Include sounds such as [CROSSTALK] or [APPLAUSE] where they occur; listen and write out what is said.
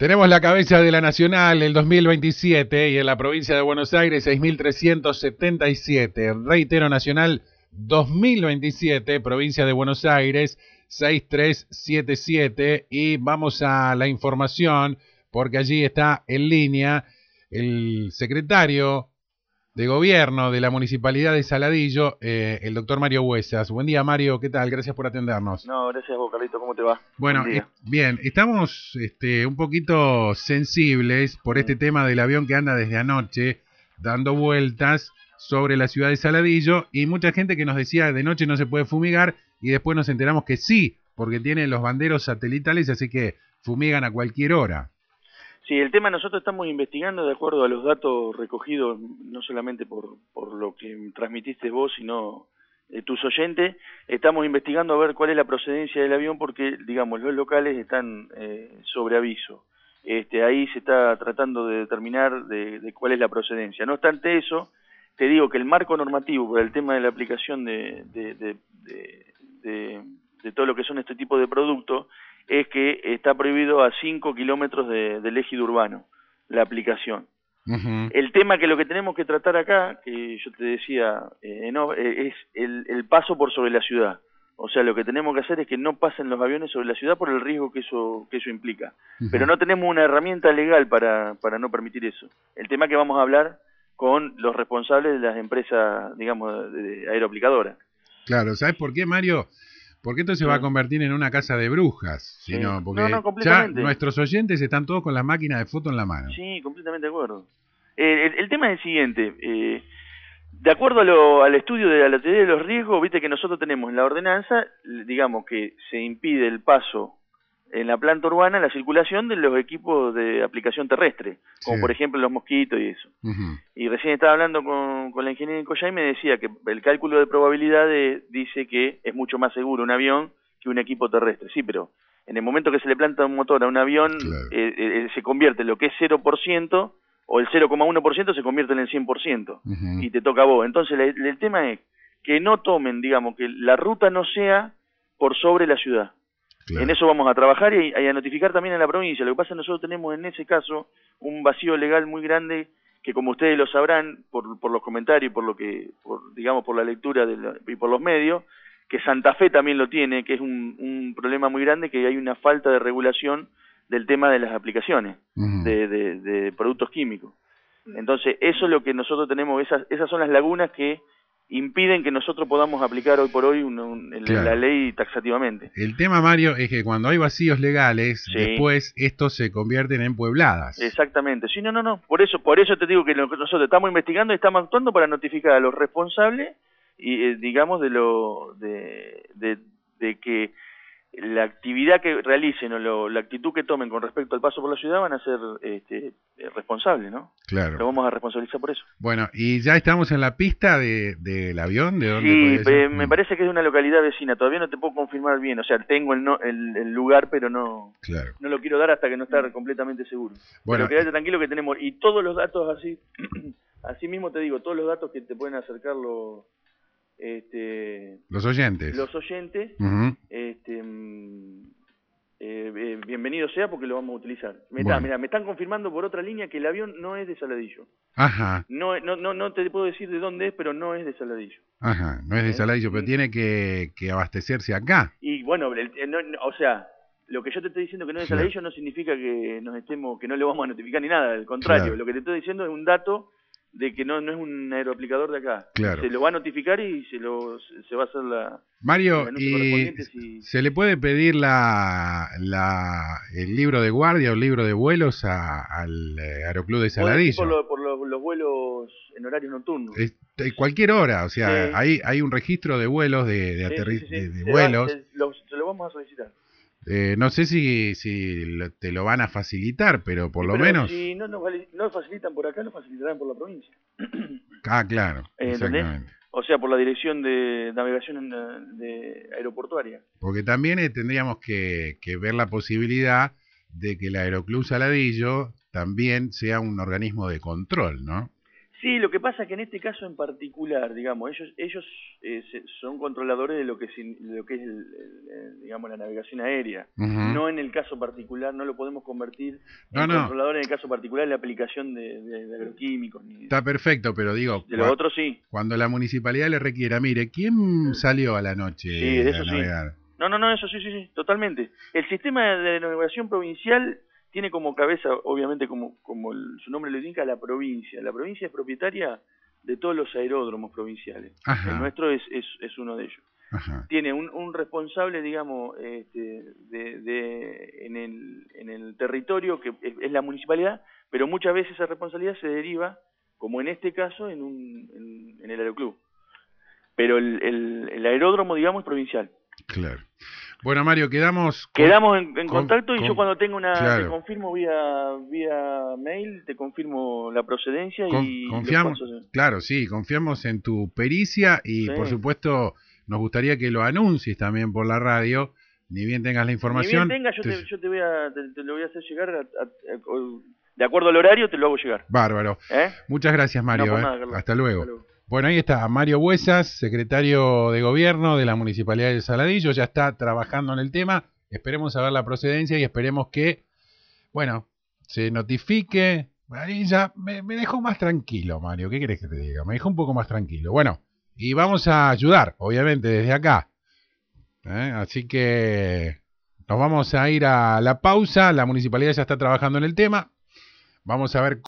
Tenemos la cabeza de la Nacional el 2027 y en la provincia de Buenos Aires 6.377. Reitero Nacional 2027, provincia de Buenos Aires 6377 y vamos a la información porque allí está en línea el secretario de Gobierno de la Municipalidad de Saladillo, eh, el doctor Mario Huesas. Buen día, Mario, ¿qué tal? Gracias por atendernos. No, gracias a vos, Carlito, ¿cómo te va? Bueno, eh, bien, estamos este, un poquito sensibles por este tema del avión que anda desde anoche dando vueltas sobre la ciudad de Saladillo y mucha gente que nos decía de noche no se puede fumigar y después nos enteramos que sí, porque tienen los banderos satelitales, así que fumigan a cualquier hora. Sí, el tema nosotros estamos investigando de acuerdo a los datos recogidos, no solamente por, por lo que transmitiste vos, sino eh, tus oyentes, estamos investigando a ver cuál es la procedencia del avión porque, digamos, los locales están eh, sobre aviso. Este, ahí se está tratando de determinar de, cuál es la procedencia. No obstante eso, te digo que el marco normativo por el tema de la aplicación de, de, de todo lo que son este tipo de productos es que está prohibido a 5 kilómetros del ejido urbano la aplicación. El tema que lo que tenemos que tratar acá, que yo te decía, eh, no, eh, es el, paso por sobre la ciudad. O sea, lo que tenemos que hacer es que no pasen los aviones sobre la ciudad por el riesgo que eso, que eso implica. Pero no tenemos una herramienta legal para, para no permitir eso. El tema que vamos a hablar con los responsables de las empresas, digamos, de, aeroaplicadoras. Claro, ¿sabes por qué, Mario? Porque esto se va a convertir en una casa de brujas, sino porque ya nuestros oyentes están todos con la máquina de foto en la mano. Sí, completamente de acuerdo. Eh, el, tema es el siguiente. Eh, de acuerdo al estudio de la teoría de los riesgos, viste que nosotros tenemos en la ordenanza, digamos que se impide el paso en la planta urbana la circulación de los equipos de aplicación terrestre, como por ejemplo los mosquitos y eso. Y recién estaba hablando con, con la ingeniera Coya y me decía que el cálculo de probabilidades dice que es mucho más seguro un avión que un equipo terrestre. Sí, pero en el momento que se le planta un motor a un avión, eh, eh, se convierte en lo que es 0%, o el 0,1% se convierte en el 100%, y te toca a vos. Entonces el tema es que no tomen, digamos, que la ruta no sea por sobre la ciudad. En eso vamos a trabajar y, a notificar también a la provincia. Lo que pasa es que nosotros tenemos en ese caso un vacío legal muy grande que como ustedes lo sabrán por, por los comentarios, por lo que, por, digamos, por la lectura y por los medios, que Santa Fe también lo tiene, que es un, un, problema muy grande, que hay una falta de regulación del tema de las aplicaciones de, de, de, productos químicos. Entonces, eso es lo que nosotros tenemos, esas, esas son las lagunas que impiden que nosotros podamos aplicar hoy por hoy la ley taxativamente. El tema, Mario, es que cuando hay vacíos legales, después estos se convierten en puebladas. Exactamente. Sí, no, no, no. Por eso, por eso te digo que nosotros estamos investigando y estamos actuando para notificar a los responsables y eh, digamos de lo de, de que la actividad que realicen o la actitud que tomen con respecto al paso por la ciudad van a ser este, responsables, ¿no? Claro. Lo vamos a responsabilizar por eso. Bueno, ¿y ya estamos en la pista del de, avión? ¿De dónde sí, me parece que es de una localidad vecina. Todavía no te puedo confirmar bien. O sea, tengo el, no, el, lugar, pero no, no lo quiero dar hasta que no esté completamente seguro. Bueno, pero quédate tranquilo que tenemos... Y todos los datos así, [CLEARS THROAT] así mismo te digo, todos los datos que te pueden acercar los este, los oyentes. Los oyentes, mm, eh, eh, bienvenido sea porque lo vamos a utilizar. Me, me están confirmando por otra línea que el avión no es de Saladillo. Ajá. No, no, no, no te puedo decir de dónde es, pero no es de Saladillo. Ajá, no es de ¿Eh? Saladillo, pero tiene que, que, abastecerse acá. Y bueno, o sea, lo que yo te estoy diciendo que no es de Saladillo no significa que nos estemos, que no le vamos a notificar ni nada, al contrario, lo que te estoy diciendo es un dato de que no, no es un aeroaplicador de acá. Claro. Se lo va a notificar y se, lo, se va a hacer la... Mario, y ¿se le puede pedir la, la, el libro de guardia o el libro de vuelos al eh, Aeroclub de Saladillo? Por, por los vuelos en horario nocturno. cualquier hora, o sea, hay, hay un registro de vuelos, de, de, de, vuelos. se, lo, vamos a solicitar. Eh, no sé si, si te lo van a facilitar, pero por lo menos... Si no nos no facilitan por acá, lo facilitarán por la provincia. [CLEARS THROAT] ah, claro, exactamente. O sea, por la dirección de navegación de aeroportuaria. Porque también eh, tendríamos que, que, ver la posibilidad de que el Aeroclub Saladillo también sea un organismo de control, ¿no? Sí, lo que pasa es que en este caso en particular, digamos, ellos ellos eh, son controladores de lo que es, lo que es digamos la navegación aérea. No en el caso particular, no lo podemos convertir en controlador en el caso particular de la aplicación de, agroquímicos. Está perfecto, pero digo, de lo otro sí. Cuando la municipalidad le requiera, mire, ¿quién salió a la noche sí, a navegar? No, no, no, eso sí, sí, sí, totalmente. El sistema de navegación provincial tiene como cabeza, obviamente, como, como su nombre lo indica, la provincia. La provincia es propietaria de todos los aeródromos provinciales. El nuestro es, es, es uno de ellos. Tiene un, un, responsable, digamos, este, de, de, en, el, en el territorio que es, la municipalidad, pero muchas veces esa responsabilidad se deriva, como en este caso, en, un, en, el aeroclub. Pero el, el, el aeródromo, digamos, es provincial. Claro. Bueno, Mario, quedamos... Quedamos en, contacto y yo cuando tenga una... Te confirmo vía, vía mail, te confirmo la procedencia y... Confiamos, claro, sí, confiamos en tu pericia y por supuesto nos gustaría que lo anuncies también por la radio, ni bien tengas la información. Ni bien tengas, yo, te, yo te, voy a, te, lo voy a hacer llegar de acuerdo al horario, te lo hago llegar. Bárbaro. ¿Eh? Muchas gracias, Mario. ¿eh? Hasta luego. Bueno, ahí está Mario Huesas, secretario de Gobierno de la Municipalidad de Saladillo, ya está trabajando en el tema. Esperemos saber la procedencia y esperemos que, bueno, se notifique. Ahí ya me, dejó más tranquilo, Mario. ¿Qué querés que te diga? Me dejó un poco más tranquilo. Bueno, y vamos a ayudar, obviamente, desde acá. ¿eh? Así que nos vamos a ir a la pausa. La municipalidad ya está trabajando en el tema. Vamos a ver